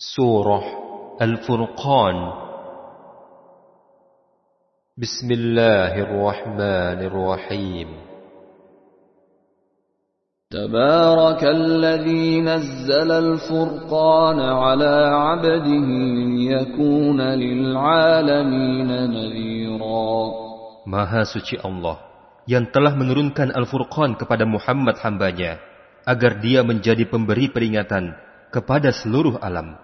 سورة الفرقان بسم الله الرحمن الرحيم تبارك الذي نزل الفرقان على عبده ليكون للعالمين نذيرا Maha suci Allah yang telah menurunkan Al-Furqan kepada Muhammad hambanya agar dia menjadi pemberi peringatan kepada seluruh alam.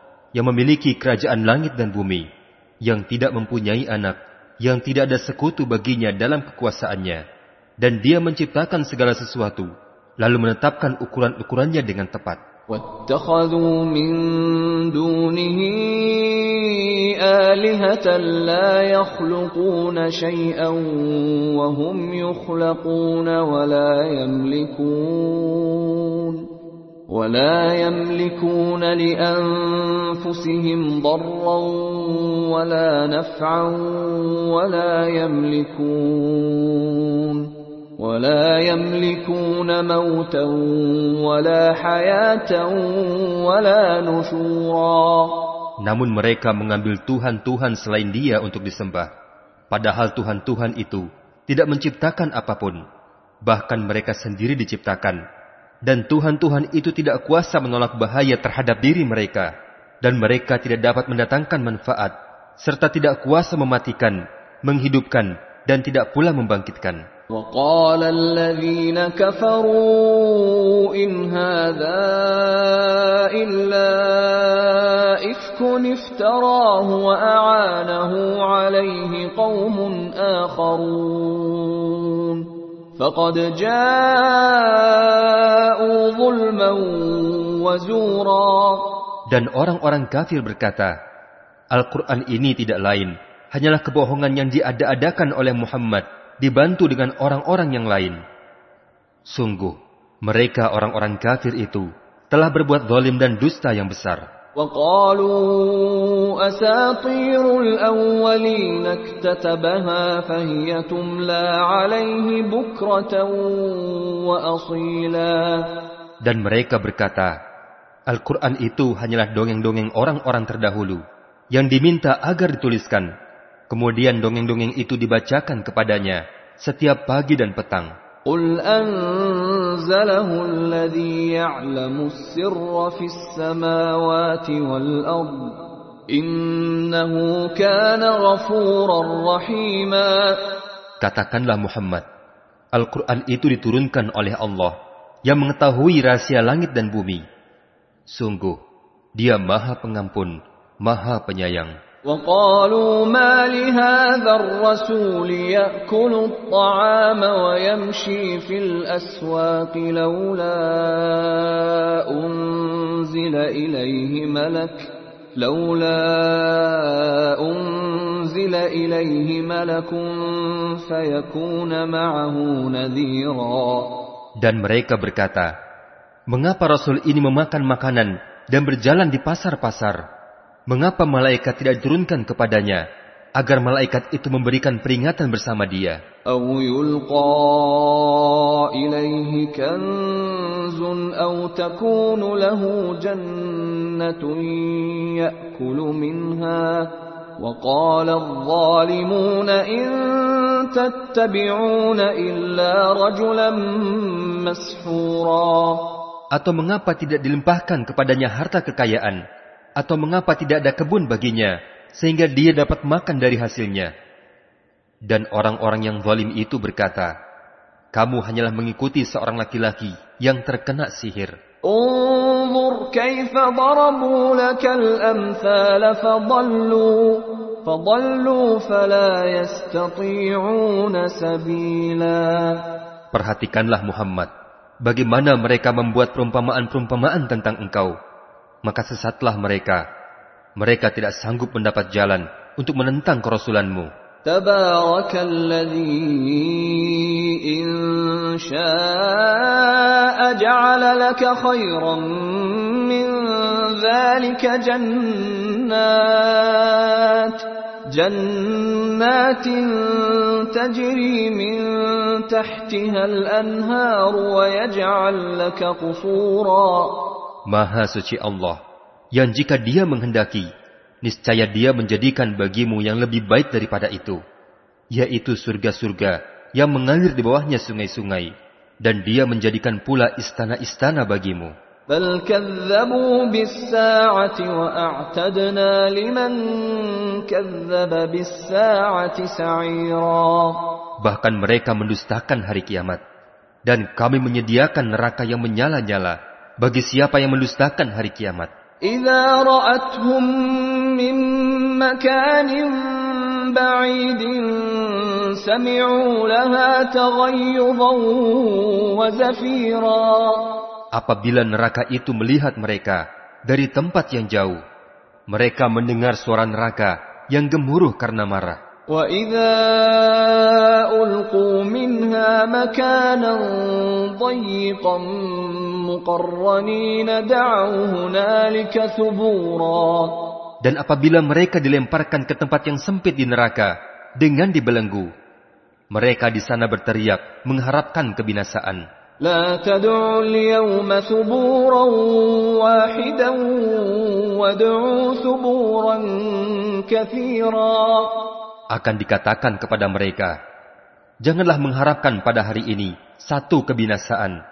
yang memiliki kerajaan langit dan bumi, yang tidak mempunyai anak, yang tidak ada sekutu baginya dalam kekuasaannya, dan dia menciptakan segala sesuatu, lalu menetapkan ukuran-ukurannya dengan tepat. واتخذوا من دونه آلهة لا يخلقون شيئا وهم يخلقون ولا يملكون ولا يملكون لأنفسهم ضرا ولا نفعا ولا يملكون ولا يملكون موتا ولا حياة ولا نشورا Namun mereka mengambil Tuhan-Tuhan selain dia untuk disembah. Padahal Tuhan-Tuhan itu tidak menciptakan apapun. Bahkan mereka sendiri diciptakan. Dan Tuhan-Tuhan itu tidak kuasa menolak bahaya terhadap diri mereka. Dan mereka tidak dapat mendatangkan manfaat. Serta tidak kuasa mematikan, menghidupkan, dan tidak pula membangkitkan. وقال الذين كفروا إن هذا إلا إفك افتراه وأعانه عليه قوم آخرون فقد جاءوا ظلما وزورا Dan orang-orang kafir berkata, Al-Quran ini tidak lain, hanyalah kebohongan yang diada-adakan oleh Muhammad, dibantu dengan orang-orang yang lain. Sungguh, mereka orang-orang kafir itu telah berbuat zalim dan dusta yang besar. وقالوا أساطير الأولين اكتتبها فهي تملى عليه بكرة وأصيلا Dan mereka berkata, Al-Quran itu hanyalah dongeng-dongeng orang-orang terdahulu yang diminta agar dituliskan. Kemudian dongeng-dongeng itu dibacakan kepadanya setiap pagi dan petang. قل أنزله الذي يعلم السر في السماوات والأرض إنه كان غفورا رحيما Katakanlah Muhammad, Al-Quran itu diturunkan oleh Allah yang mengetahui rahasia langit dan bumi. Sungguh, dia maha pengampun, maha penyayang. وقالوا ما لهذا الرسول يأكل الطعام ويمشي في الأسواق لولا أنزل إليه ملك لولا أنزل إليه ملك فيكون معه نذيرا Dan mereka berkata, Mengapa Rasul ini memakan makanan dan berjalan di pasar-pasar? Mengapa malaikat tidak diturunkan kepadanya agar malaikat itu memberikan peringatan bersama dia? أو يلقى إليه كنز أو تكون له جنة يأكل منها وقال الظالمون إن تتبعون إلا رجلا مسحورا Atau mengapa tidak dilimpahkan kepadanya harta kekayaan? Atau mengapa tidak ada kebun baginya sehingga dia dapat makan dari hasilnya? Dan orang-orang yang zalim itu berkata, Kamu hanyalah mengikuti seorang laki-laki yang terkena sihir. انظر كيف ضربوا لك الأمثال فضلوا فضلوا فلا يستطيعون سبيلا Perhatikanlah Muhammad, bagaimana mereka membuat perumpamaan-perumpamaan tentang engkau. Maka sesatlah mereka. Mereka tidak sanggup mendapat jalan untuk menentang kerasulanmu. تبارك الذي إن شاء جعل لك خيرا من ذلك جنات جنات تجري من تحتها الأنهار ويجعل لك قصورا Maha suci Allah, yang jika dia menghendaki, niscaya dia menjadikan bagimu yang lebih baik daripada itu, yaitu surga-surga yang mengalir di bawahnya sungai-sungai, dan dia menjadikan pula istana-istana bagimu. بل كذبوا بالساعة وأعتدنا لمن كذب بالساعة سعيرا Bahkan mereka mendustakan hari kiamat. Dan kami menyediakan neraka yang menyala-nyala bagi siapa yang mendustakan hari kiamat. إذا رأتهم من مكان بعيد سمعوا لها تغيظا وزفيرا Apabila neraka itu melihat mereka dari tempat yang jauh, mereka mendengar suara neraka yang gemuruh karena marah. وإذا ألقوا منها مكانا ضيقا مقرنين دعوا هنالك ثبورا Dan apabila mereka dilemparkan ke tempat yang sempit di neraka dengan dibelenggu, mereka di sana berteriak mengharapkan kebinasaan. لا تدعوا اليوم ثبورا واحدا وادعوا ثبورا كثيرا Akan dikatakan kepada mereka, janganlah mengharapkan pada hari ini satu kebinasaan,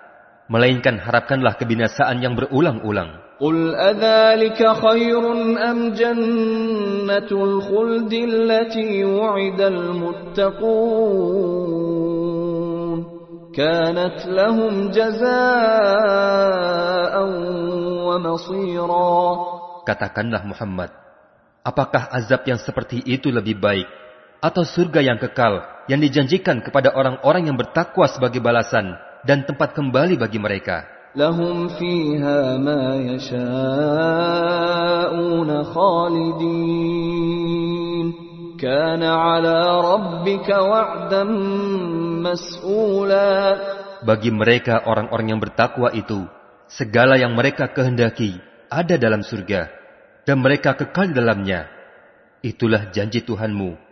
melainkan harapkanlah kebinasaan yang berulang-ulang. قل أذلك خير أم جنة الخلد التي وعد المتقون كانت لهم جزاء ومصيرا Katakanlah Muhammad, apakah azab yang seperti itu lebih baik atau surga yang kekal yang dijanjikan kepada orang-orang yang bertakwa sebagai balasan dan tempat kembali bagi mereka. Bagi mereka orang-orang yang bertakwa itu, segala yang mereka kehendaki ada dalam surga, dan mereka kekal dalamnya. Itulah janji Tuhanmu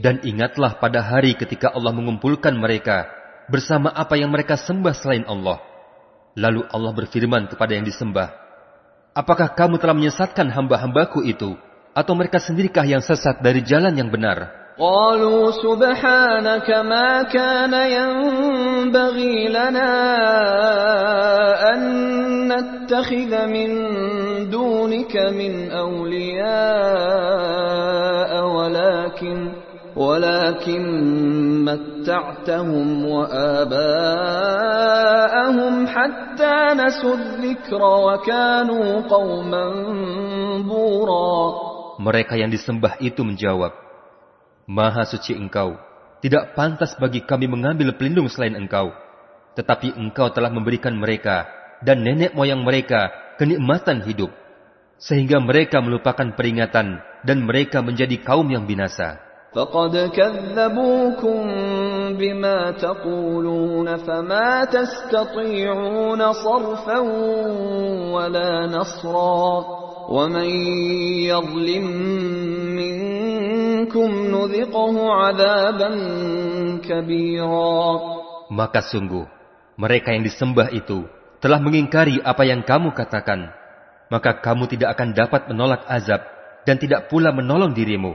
Dan ingatlah pada hari ketika Allah mengumpulkan mereka bersama apa yang mereka sembah selain Allah. Lalu Allah berfirman kepada yang disembah, Apakah kamu telah menyesatkan hamba-hambaku itu? Atau mereka sendirikah yang sesat dari jalan yang benar? قالوا سبحانك ما كان ينبغي لنا أن نتخذ من دونك من أولياء ولكن ولكن متعتهم وآباءهم حتى نسوا الذكر وكانوا قوما بورا Mereka yang disembah itu menjawab, Maha suci engkau, tidak pantas bagi kami mengambil pelindung selain engkau. Tetapi engkau telah memberikan mereka dan nenek moyang mereka kenikmatan hidup. Sehingga mereka melupakan peringatan dan mereka menjadi kaum yang binasa. فقد كذبوكم بما تقولون فما تستطيعون صرفا ولا نصرا ومن يظلم منكم نذقه عذابا كبيرا Maka sungguh, mereka yang disembah itu telah mengingkari apa yang kamu katakan. Maka kamu tidak akan dapat menolak azab dan tidak pula menolong dirimu.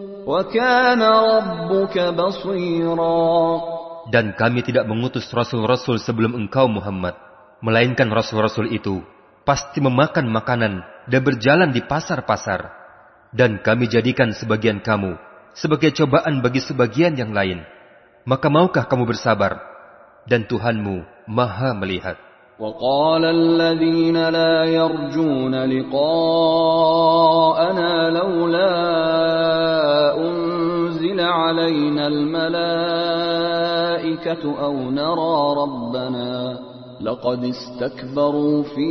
Dan kami tidak mengutus rasul-rasul sebelum engkau Muhammad, melainkan rasul-rasul itu pasti memakan makanan dan berjalan di pasar-pasar. Dan kami jadikan sebagian kamu sebagai cobaan bagi sebagian yang lain. Maka maukah kamu bersabar? Dan Tuhanmu maha melihat. وقال الذين لا يرجون لقاءنا لولا أنزل علينا الملائكة أو نرى ربنا لقد استكبروا في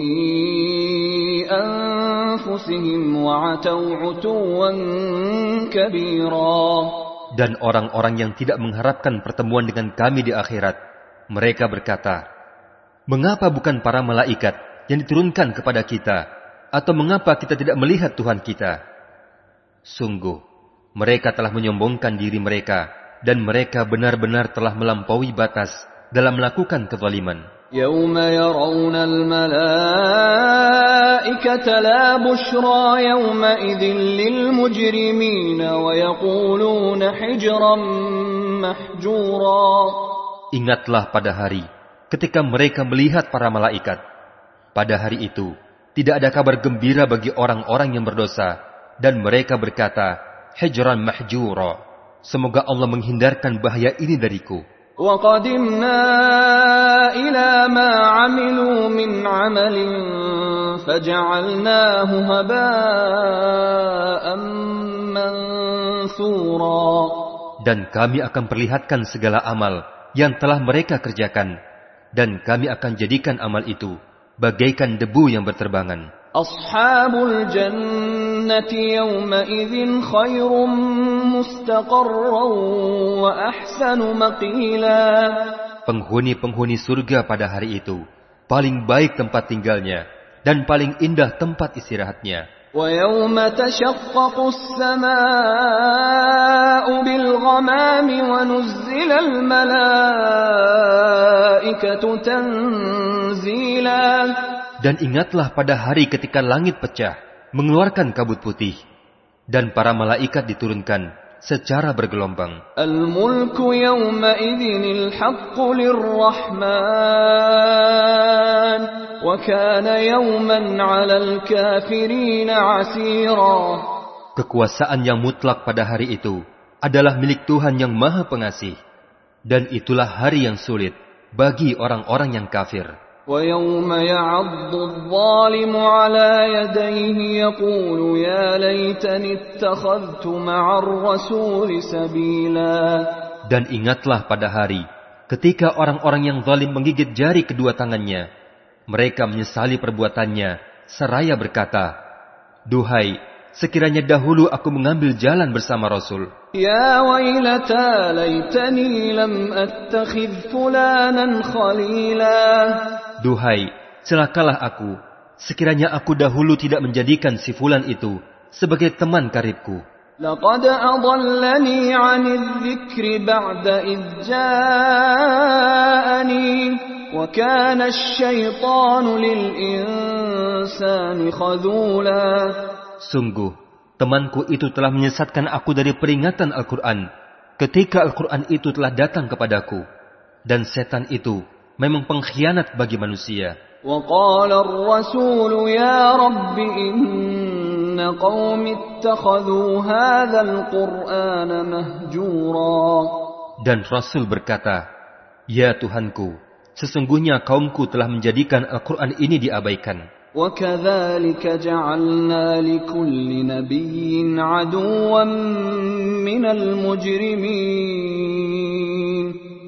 أنفسهم وعتوا عتوا كبيرا Dan orang-orang yang tidak mengharapkan pertemuan dengan kami di akhirat, mereka berkata, Mengapa bukan para malaikat yang diturunkan kepada kita? Atau mengapa kita tidak melihat Tuhan kita? Sungguh, mereka telah menyombongkan diri mereka dan mereka benar-benar telah melampaui batas dalam melakukan kezaliman. يوم يرون الملائكة لا بشرى يومئذ للمجرمين ويقولون حجرا محجورا Ingatlah pada hari ketika mereka melihat para malaikat. Pada hari itu, tidak ada kabar gembira bagi orang-orang yang berdosa, dan mereka berkata, Hijran mahjura. Semoga Allah menghindarkan bahaya ini dariku. وقدمنا إلى ما عملوا من عمل فجعلناه هباء منثورا Dan kami akan perlihatkan segala amal yang telah mereka kerjakan. Dan kami akan jadikan amal itu bagaikan debu yang berterbangan. أصحاب الجنة يومئذ خير مستقرا وأحسن مقيلا Penghuni-penghuni surga pada hari itu paling baik tempat tinggalnya dan paling indah tempat istirahatnya. ويوم تشقق السماء بالغمام ونزل الملائكة تنزيلا dan ingatlah pada hari ketika langit pecah, mengeluarkan kabut putih, dan para malaikat diturunkan secara bergelombang. Kekuasaan yang mutlak pada hari itu adalah milik Tuhan yang maha pengasih. Dan itulah hari yang sulit bagi orang-orang yang kafir. ويوم يعض الظالم على يديه يقول يا ليتني اتخذت مع الرسول سبيلا Dan ingatlah pada hari ketika orang-orang yang zalim menggigit jari kedua tangannya. Mereka menyesali perbuatannya seraya berkata, Duhai, sekiranya dahulu aku mengambil jalan bersama Rasul. يا ويلتى ليتني لم أتخذ فلانا خليلا Duhai, celakalah aku, sekiranya aku dahulu tidak menjadikan si fulan itu sebagai teman karibku. لقد أضلني عن الذكر بعد إذ جاءني وكان الشيطان للإنسان خذولا Sungguh, temanku itu telah menyesatkan aku dari peringatan Al-Quran ketika Al-Quran itu telah datang kepadaku. Dan setan itu memang pengkhianat bagi manusia. وقال الرسول يا رب إن قوم اتخذوا هذا القرآن مهجورا Dan Rasul berkata, Ya Tuhanku, sesungguhnya kaumku telah menjadikan Al-Quran ini diabaikan. وكذلك جعلنا لكل نبي عدوا من المجرمين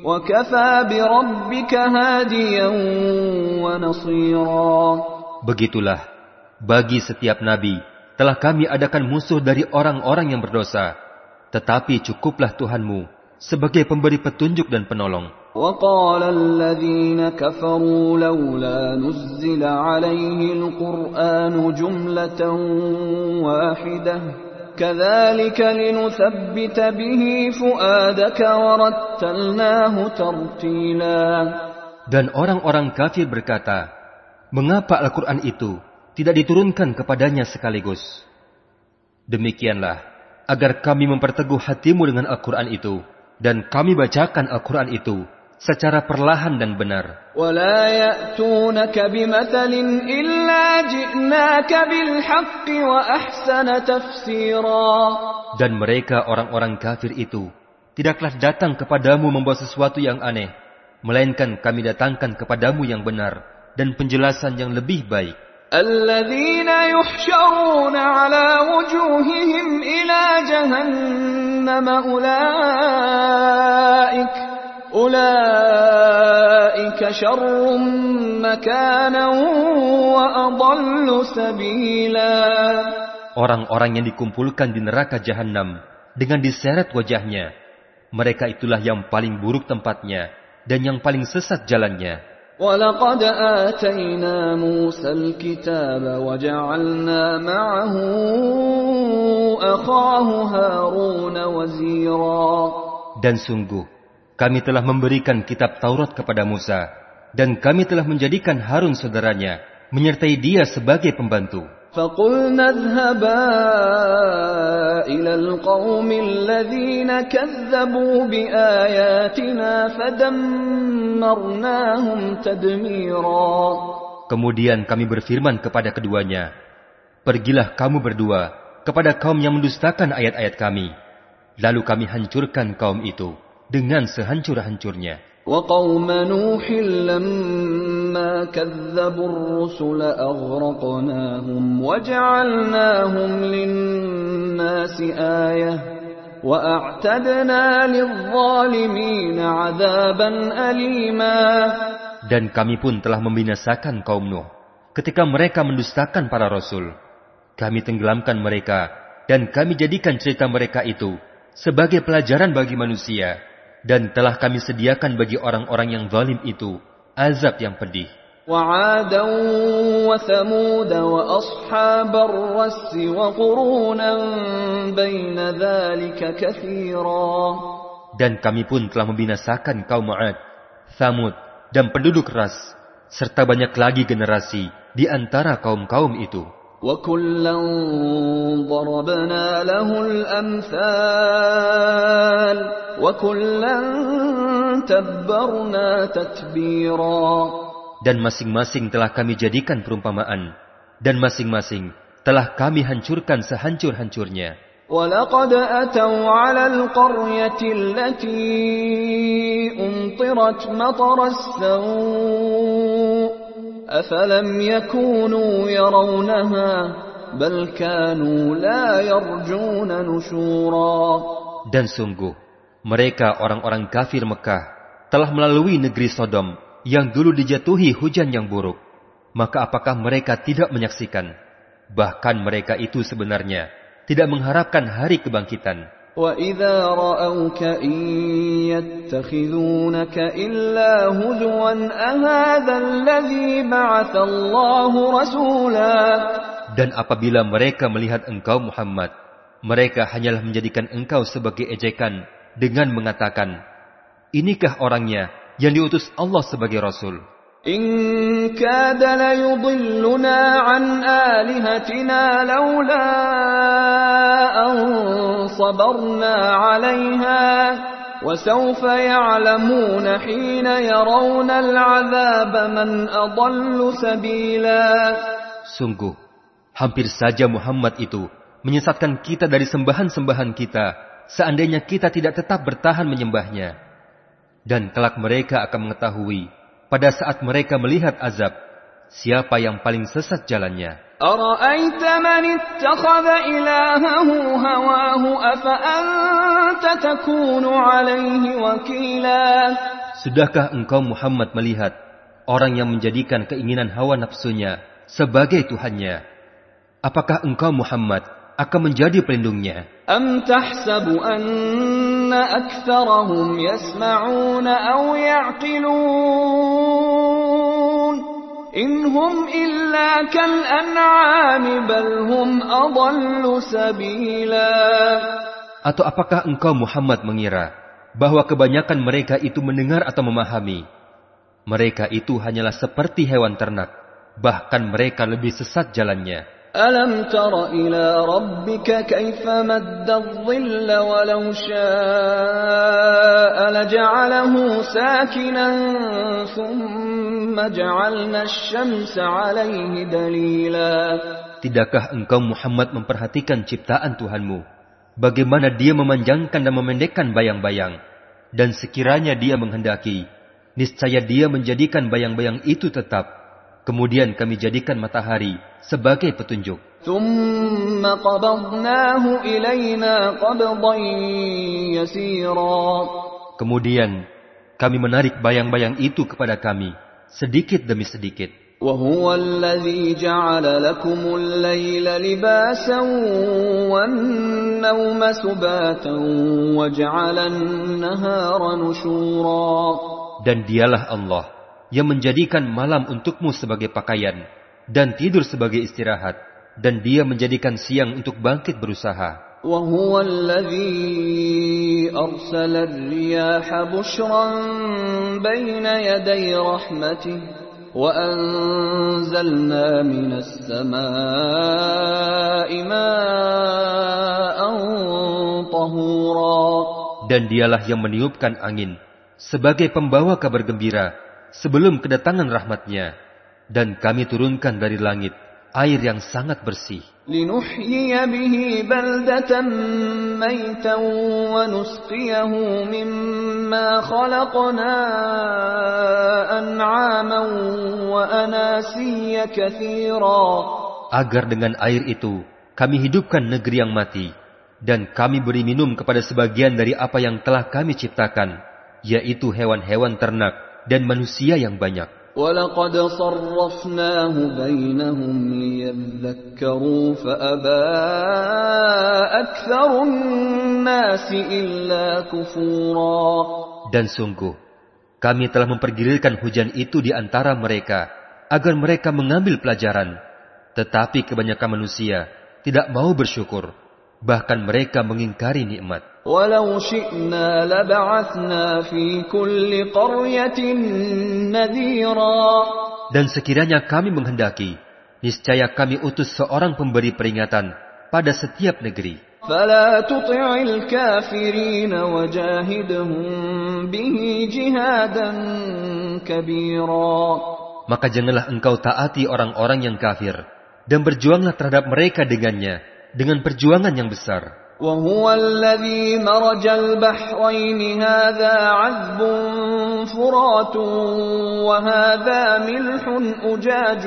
وكفى بربك هاديا ونصيرا Begitulah, bagi setiap nabi telah kami adakan musuh dari orang-orang yang berdosa. Tetapi cukuplah Tuhanmu sebagai pemberi petunjuk dan penolong. وقال الذين كفروا لولا نزل عليه القرآن جملة واحدة كذلك لنثبت به فؤادك ورتلناه ترتيلا Dan orang-orang kafir berkata, Mengapa Al-Quran itu tidak diturunkan kepadanya sekaligus? Demikianlah, agar kami memperteguh hatimu dengan Al-Quran itu, dan kami bacakan Al-Quran itu secara perlahan dan benar. ولا يأتونك بمثل إلا جئناك بالحق وأحسن تفسيرا Dan mereka orang-orang kafir itu tidaklah datang kepadamu membawa sesuatu yang aneh, melainkan kami datangkan kepadamu yang benar dan penjelasan yang lebih baik. الذين يحشرون على وجوههم إلى جهنم أولئك أولئك شر مكانا وأضل سبيلا Orang-orang yang dikumpulkan di neraka jahanam dengan diseret wajahnya, mereka itulah yang paling buruk tempatnya dan yang paling sesat jalannya. ولقد آتينا موسى الكتاب وجعلنا معه أخاه هارون وزيرا Dan sungguh, kami telah memberikan kitab Taurat kepada Musa, dan kami telah menjadikan Harun saudaranya, menyertai dia sebagai pembantu. فقلنا اذهبا إلى القوم الذين كذبوا بآياتنا فدمرناهم تدميرا Kemudian kami berfirman kepada keduanya, Pergilah kamu berdua kepada kaum yang mendustakan ayat-ayat kami. Lalu kami hancurkan kaum itu dengan sehancur-hancurnya. وقوم نوح لما كذبوا الرسل أغرقناهم وجعلناهم للناس آية وأعتدنا للظالمين عذابا أليما Dan kami pun telah membinasakan kaum Nuh ketika mereka mendustakan para rasul. Kami tenggelamkan mereka dan kami jadikan cerita mereka itu sebagai pelajaran bagi manusia dan telah kami sediakan bagi orang-orang yang zalim itu azab yang pedih. وعادا وثمود وأصحاب الرس وقرونا بين ذلك كثيرا Dan kami pun telah membinasakan kaum Ma'ad, Thamud, dan penduduk Ras, serta banyak lagi generasi di antara kaum-kaum itu. وكلا ضربنا له الأمثال وكلا تبرنا تتبيرا Dan masing-masing telah kami jadikan perumpamaan, dan masing-masing telah kami hancurkan sehancur-hancurnya. ولقد أتوا على القرية التي أمطرت مطر السوء أفلم يكونوا يرونها بل كانوا لا يرجون نشورا Dan sungguh, mereka orang-orang kafir Mekah telah melalui negeri Sodom yang dulu dijatuhi hujan yang buruk. Maka apakah mereka tidak menyaksikan? Bahkan mereka itu sebenarnya tidak mengharapkan hari kebangkitan. وإذا رأوك إن يتخذونك إلا هزوا أهذا الذي بعث الله رسولا Dan apabila mereka melihat engkau Muhammad, mereka hanyalah menjadikan engkau sebagai ejekan dengan mengatakan, Inikah orangnya yang diutus Allah sebagai Rasul? إن كاد ليضلنا عن آلهتنا لولا أن صبرنا عليها وسوف يعلمون حين يرون العذاب من أضل سبيلا Sungguh, hampir saja Muhammad itu menyesatkan kita dari sembahan-sembahan kita seandainya kita tidak tetap bertahan menyembahnya. Dan kelak mereka akan mengetahui pada saat mereka melihat azab, siapa yang paling sesat jalannya? Sudahkah engkau Muhammad melihat orang yang menjadikan keinginan hawa nafsunya sebagai Tuhannya? Apakah engkau Muhammad akan menjadi pelindungnya? أن أكثرهم يسمعون أو يعقلون إن هم إلا كالأنعام بل هم أضل سبيلا Atau apakah engkau Muhammad mengira bahwa kebanyakan mereka itu mendengar atau memahami? Mereka itu hanyalah seperti hewan ternak, bahkan mereka lebih sesat jalannya. ألم تر إلى ربك كيف مد الظل ولو شاء لجعله ساكنا ثم جعلنا الشمس عليه دليلا Tidakkah engkau Muhammad memperhatikan ciptaan Tuhanmu? Bagaimana dia memanjangkan dan memendekkan bayang-bayang? Dan sekiranya dia menghendaki, niscaya dia menjadikan bayang-bayang itu tetap. Kemudian kami jadikan matahari sebagai petunjuk. ثم قبضناه إلينا قبضا يسيرا Kemudian kami menarik bayang-bayang itu kepada kami, sedikit demi sedikit. وهو الذي جعل لكم الليل لباسا والنوم سباتا وجعل النهار نشورا Dan dialah Allah yang menjadikan malam untukmu sebagai pakaian dan tidur sebagai istirahat. Dan dia menjadikan siang untuk bangkit berusaha. وهو الذي أرسل الرياح بشرا بين يدي رحمته وأنزلنا من السماء ماء طهورا Dan dialah yang meniupkan angin sebagai pembawa kabar gembira sebelum kedatangan rahmatnya. Dan kami turunkan dari langit air yang sangat bersih. Agar dengan air itu kami hidupkan negeri yang mati dan kami beri minum kepada sebagian dari apa yang telah kami ciptakan, yaitu hewan-hewan ternak dan manusia yang banyak. ولقد صرفناه بينهم ليذكروا فأبى أكثر الناس إلا كفورا Dan sungguh, kami telah mempergilirkan hujan itu di antara mereka, agar mereka mengambil pelajaran. Tetapi kebanyakan manusia tidak mau bersyukur, bahkan mereka mengingkari nikmat. ولو شئنا لبعثنا في كل قرية نذيرا Dan sekiranya kami menghendaki, niscaya kami utus seorang pemberi peringatan pada setiap negeri. فلا تطع الكافرين وجاهدهم به جهادا كبيرا Maka janganlah engkau taati orang-orang yang kafir, dan berjuanglah terhadap mereka dengannya, dengan perjuangan yang besar. وهو الذي مرج البحرين هذا عذب فرات وهذا ملح أجاج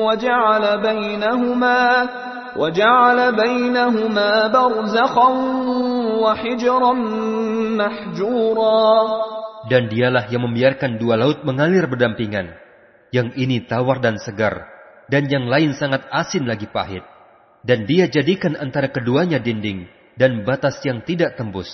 وجعل بينهما وجعل بينهما برزخا وحجرا محجورا Dan dialah yang membiarkan dua laut mengalir berdampingan. Yang ini tawar dan segar, dan yang lain sangat asin lagi pahit. dan dia jadikan antara keduanya dinding dan batas yang tidak tembus.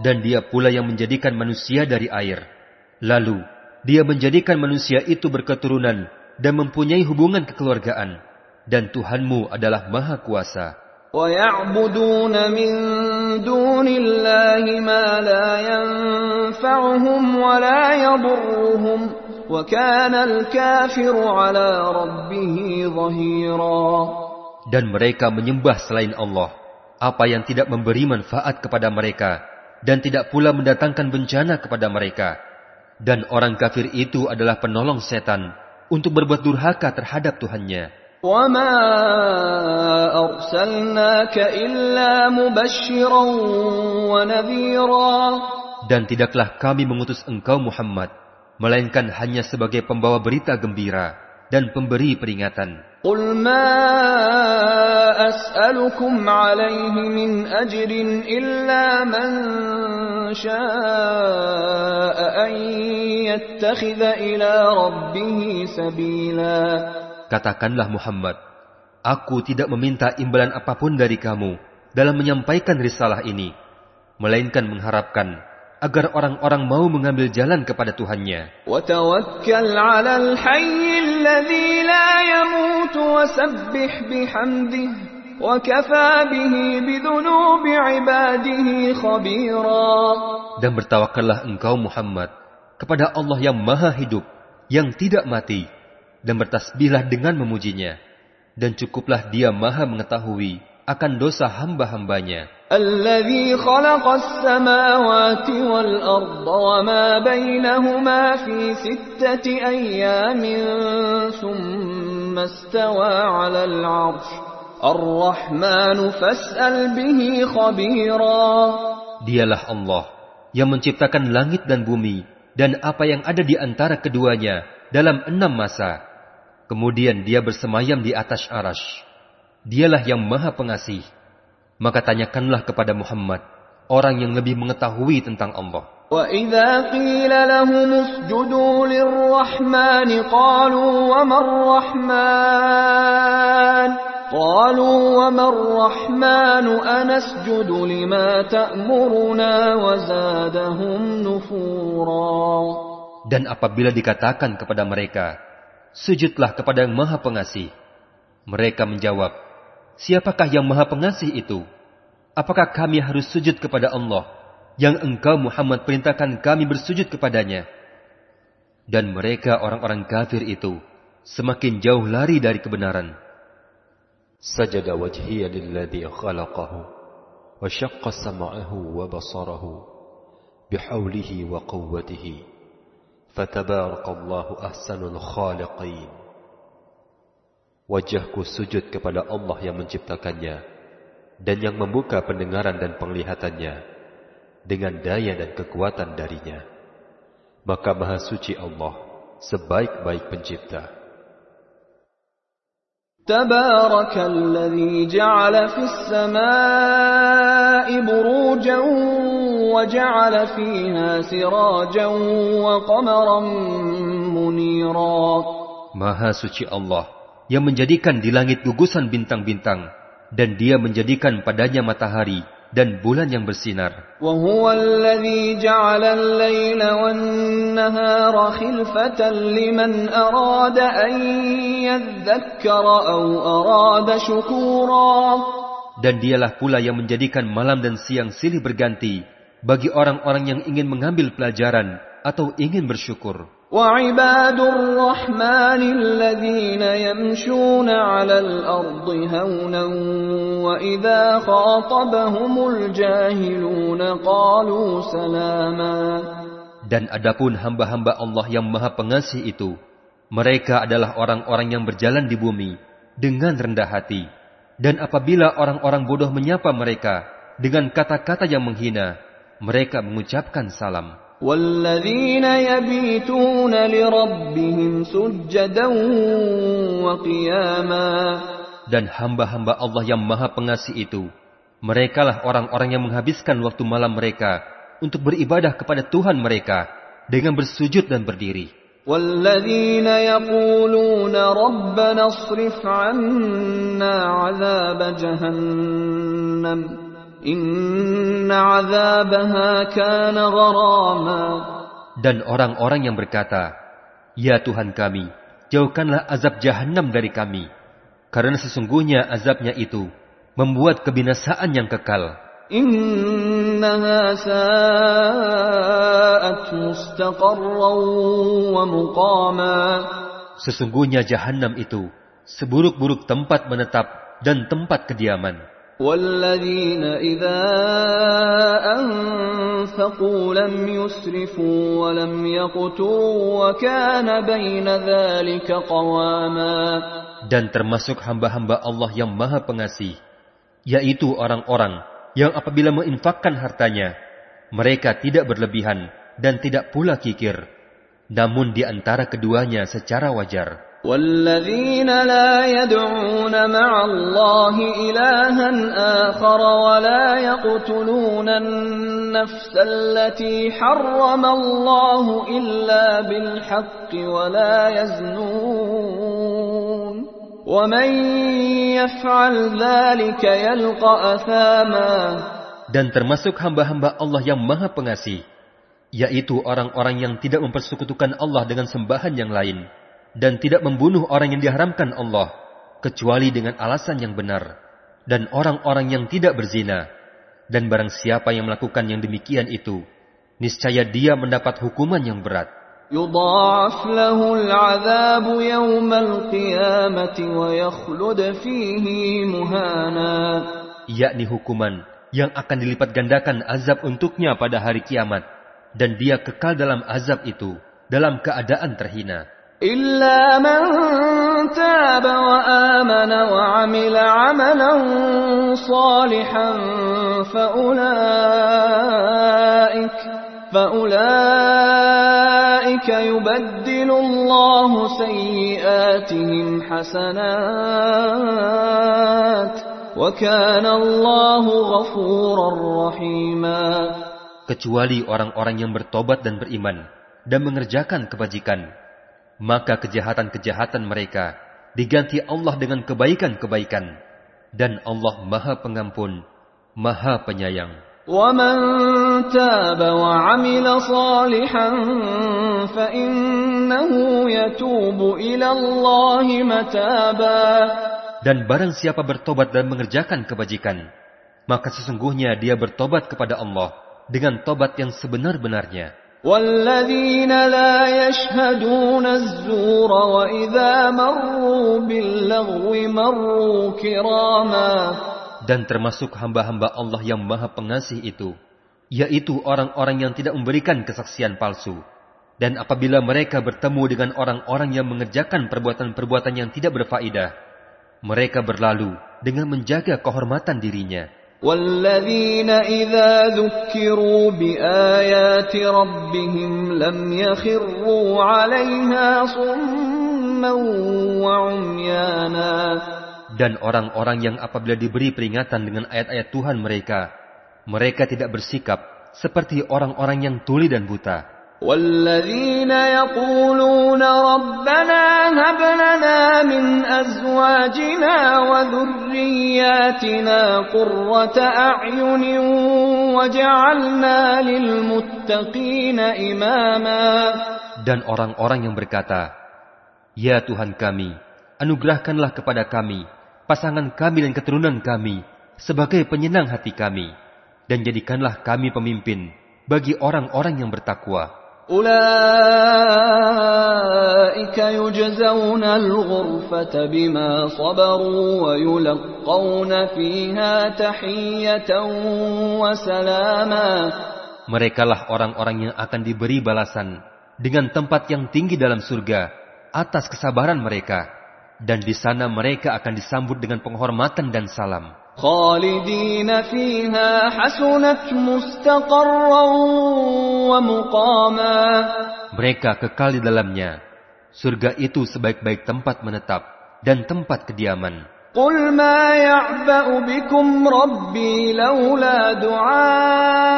Dan dia pula yang menjadikan manusia dari air. Lalu, dia menjadikan manusia itu berketurunan dan mempunyai hubungan kekeluargaan. Dan Tuhanmu adalah Maha Kuasa. ويعبدون من دون الله ما لا ينفعهم ولا يضرهم وكان الكافر على ربه ظهيرا Dan mereka menyembah selain Allah, apa yang tidak memberi manfaat kepada mereka, dan tidak pula mendatangkan bencana kepada mereka. Dan orang kafir itu adalah penolong setan untuk berbuat durhaka terhadap Tuhannya. وما أرسلناك إلا مبشرا ونذيرا Dan tidaklah kami mengutus engkau Muhammad, melainkan hanya sebagai pembawa berita gembira dan pemberi peringatan. قل ما أسألكم عليه من أجر إلا من شاء أن يتخذ إلى ربه سبيلا Katakanlah Muhammad, aku tidak meminta imbalan apa pun dari kamu dalam menyampaikan risalah ini, melainkan mengharapkan agar orang-orang mau mengambil jalan kepada Tuhannya. Dan bertawakallah engkau Muhammad kepada Allah yang maha hidup, yang tidak mati, dan bertasbihlah dengan memujinya. Dan cukuplah dia maha mengetahui akan dosa hamba-hambanya. الذي خلق السماوات والأرض وما بينهما في ستة أيام ثم استوى على العرش الرحمن فاسأل به خبيرا Dialah Allah yang menciptakan langit dan bumi dan apa yang ada di antara keduanya dalam enam masa. Kemudian dia bersemayam di atas arash. Dialah yang maha pengasih. Maka tanyakanlah kepada Muhammad, orang yang lebih mengetahui tentang Allah. وإذا قيل لهم اسجدوا للرحمن قالوا وما الرحمن قالوا وما الرحمن أنسجد لما تأمرنا وزادهم نفورا Dan apabila dikatakan kepada mereka, sujudlah kepada yang maha pengasih. Mereka menjawab, siapakah yang maha pengasih itu? Apakah kami harus sujud kepada Allah yang engkau Muhammad perintahkan kami bersujud kepadanya? Dan mereka orang-orang kafir itu semakin jauh lari dari kebenaran. Sajada wajhiya lilladhi khalaqahu wa syaqqa sama'ahu wa basarahu bihawlihi wa quwwatihi فتبارك الله أحسن الخالقين Wajahku sujud kepada Allah yang menciptakannya dan yang membuka pendengaran dan penglihatannya dengan daya dan kekuatan darinya. Maka maha suci Allah, sebaik-baik pencipta. تبارك الذي جعل في السماء بروجا وجعل فيها سراجا وقمرا منيرا Maha suci Allah yang menjadikan di langit gugusan bintang-bintang dan dia menjadikan padanya matahari dan bulan yang bersinar. وهو الذي جعل الليل والنهار خلفة لمن أراد أن يذكر أو أراد شكورا Dan dialah pula yang menjadikan malam dan siang silih berganti bagi orang-orang yang ingin mengambil pelajaran atau ingin bersyukur. وعباد الرحمن الذين يمشون على الأرض هونا وإذا خاطبهم الجاهلون قالوا سلاما Dan adapun hamba-hamba Allah yang maha pengasih itu, mereka adalah orang-orang yang berjalan di bumi dengan rendah hati. Dan apabila orang-orang bodoh menyapa mereka dengan kata-kata yang menghina, mereka mengucapkan salam. والذين يبيتون لربهم سجدا وقياما Dan hamba-hamba Allah yang maha pengasih itu, merekalah orang-orang yang menghabiskan waktu malam mereka untuk beribadah kepada Tuhan mereka dengan bersujud dan berdiri. والذين يقولون ربنا اصرف عنا عذاب جهنم dan orang-orang yang berkata, Ya Tuhan kami, jauhkanlah azab jahanam dari kami. Karena sesungguhnya azabnya itu membuat kebinasaan yang kekal. Sesungguhnya jahanam itu seburuk-buruk tempat menetap dan tempat kediaman. والذين إذا أنفقوا لم يسرفوا ولم يقتروا وكان بين ذلك قواما Dan termasuk hamba-hamba Allah yang maha pengasih, yaitu orang-orang yang apabila menginfakkan hartanya, mereka tidak berlebihan dan tidak pula kikir, namun di antara keduanya secara wajar. والذين لا يدعون مع الله إلها آخر ولا يقتلون النفس التي حرم الله إلا بالحق ولا يزنون ومن يفعل ذلك يلقى أثاما Dan termasuk hamba-hamba Allah yang maha pengasih, yaitu orang-orang yang tidak mempersekutukan Allah dengan sembahan yang lain, dan tidak membunuh orang yang diharamkan Allah, kecuali dengan alasan yang benar, dan orang-orang yang tidak berzina, dan barang siapa yang melakukan yang demikian itu, niscaya dia mendapat hukuman yang berat. يضاعف له العذاب يوم القيامة ويخلد فيه مهانا yakni hukuman yang akan dilipat gandakan azab untuknya pada hari kiamat, dan dia kekal dalam azab itu dalam keadaan terhina. إلا من تاب وآمن وعمل عملا صالحا فأولئك فأولئك يبدل الله سيئاتهم حسنات وكان الله غفورا رحيما kecuali orang-orang yang bertobat dan beriman dan mengerjakan kebajikan, maka kejahatan-kejahatan mereka diganti Allah dengan kebaikan-kebaikan, dan Allah Maha Pengampun, Maha Penyayang. ومن تاب وعمل صالحا فإنه يتوب إلى الله متابا Dan barang siapa bertobat dan mengerjakan kebajikan, maka sesungguhnya dia bertobat kepada Allah dengan tobat yang sebenar-benarnya. والذين لا يشهدون الزور وإذا مروا باللغو مروا كراما Dan termasuk hamba-hamba Allah yang maha pengasih itu, yaitu orang-orang yang tidak memberikan kesaksian palsu. Dan apabila mereka bertemu dengan orang-orang yang mengerjakan perbuatan-perbuatan yang tidak berfaedah, mereka berlalu dengan menjaga kehormatan dirinya. والذين إذا ذكروا بآيات ربهم لم يخروا عليها صما وعميانا Dan orang-orang yang apabila diberi peringatan dengan ayat-ayat Tuhan mereka, mereka tidak bersikap seperti orang-orang yang tuli dan buta. والذين يقولون ربنا هب لنا من أزواجنا وذرياتنا قرة أعين وجعلنا للمتقين إماما Dan orang-orang yang berkata, Ya Tuhan kami, anugerahkanlah kepada kami, pasangan kami dan keturunan kami, sebagai penyenang hati kami, dan jadikanlah kami pemimpin bagi orang-orang yang bertakwa. أولئك يجزون الغرفة بما صبروا ويلقون فيها تحية وسلاما Merekalah orang-orang yang akan diberi balasan dengan tempat yang tinggi dalam surga atas kesabaran mereka. Dan di sana mereka akan disambut dengan penghormatan dan salam. خالدين فيها حسنت مستقرا ومقاما Mereka kekal di dalamnya. Surga itu sebaik-baik tempat menetap dan tempat kediaman. قل ما يعبأ بكم ربي لولا دعاؤكم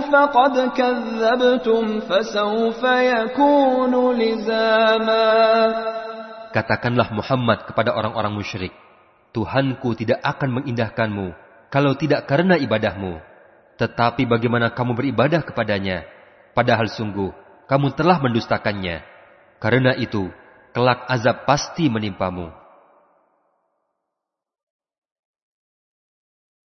فقد كذبتم فسوف يكون لزاما Katakanlah Muhammad kepada orang-orang musyrik, Tuhanku tidak akan mengindahkanmu kalau tidak karena ibadahmu. Tetapi bagaimana kamu beribadah kepadanya? Padahal sungguh, kamu telah mendustakannya. Karena itu, kelak azab pasti menimpamu.